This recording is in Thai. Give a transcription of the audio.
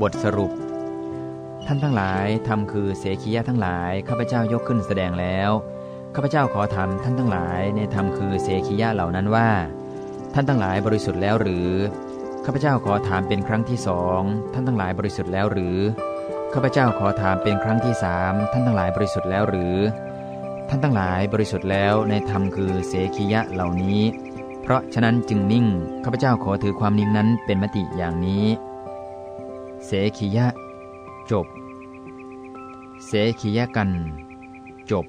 บทสรุป ท่านทั้งหลายทำคือเสขียะทั้งหลายข้าพเจ้ายกขึ้นแสดงแล้วข้าพเจ้าขอถามท่านทั้งหลายในธรรมคือเสขียะเหล่านั้นว่า ท่านทั้งหลายบริสุทธิ์แล้วหรือข้าพเจ้าขอถามเป็นครั้งที่สองท่านทั้งหลายบริสุทธิ์แล้วหรือข้าพเจ้าขอถามเป็นครั้งที่สามท่านทั้งหลายบริสุทธิ์แล้วหรือ ท่านทั้งหลายบริสุทธิ์แล้วในธรรมคือเสขียะเหล่านี้ เพราะฉะนั้นจึงนิ่งข้าพเจ้าขอถือความนิ่งนั้นเป็นมติอย่างนี้ เสขียะ จบ เสขียะกัน จบ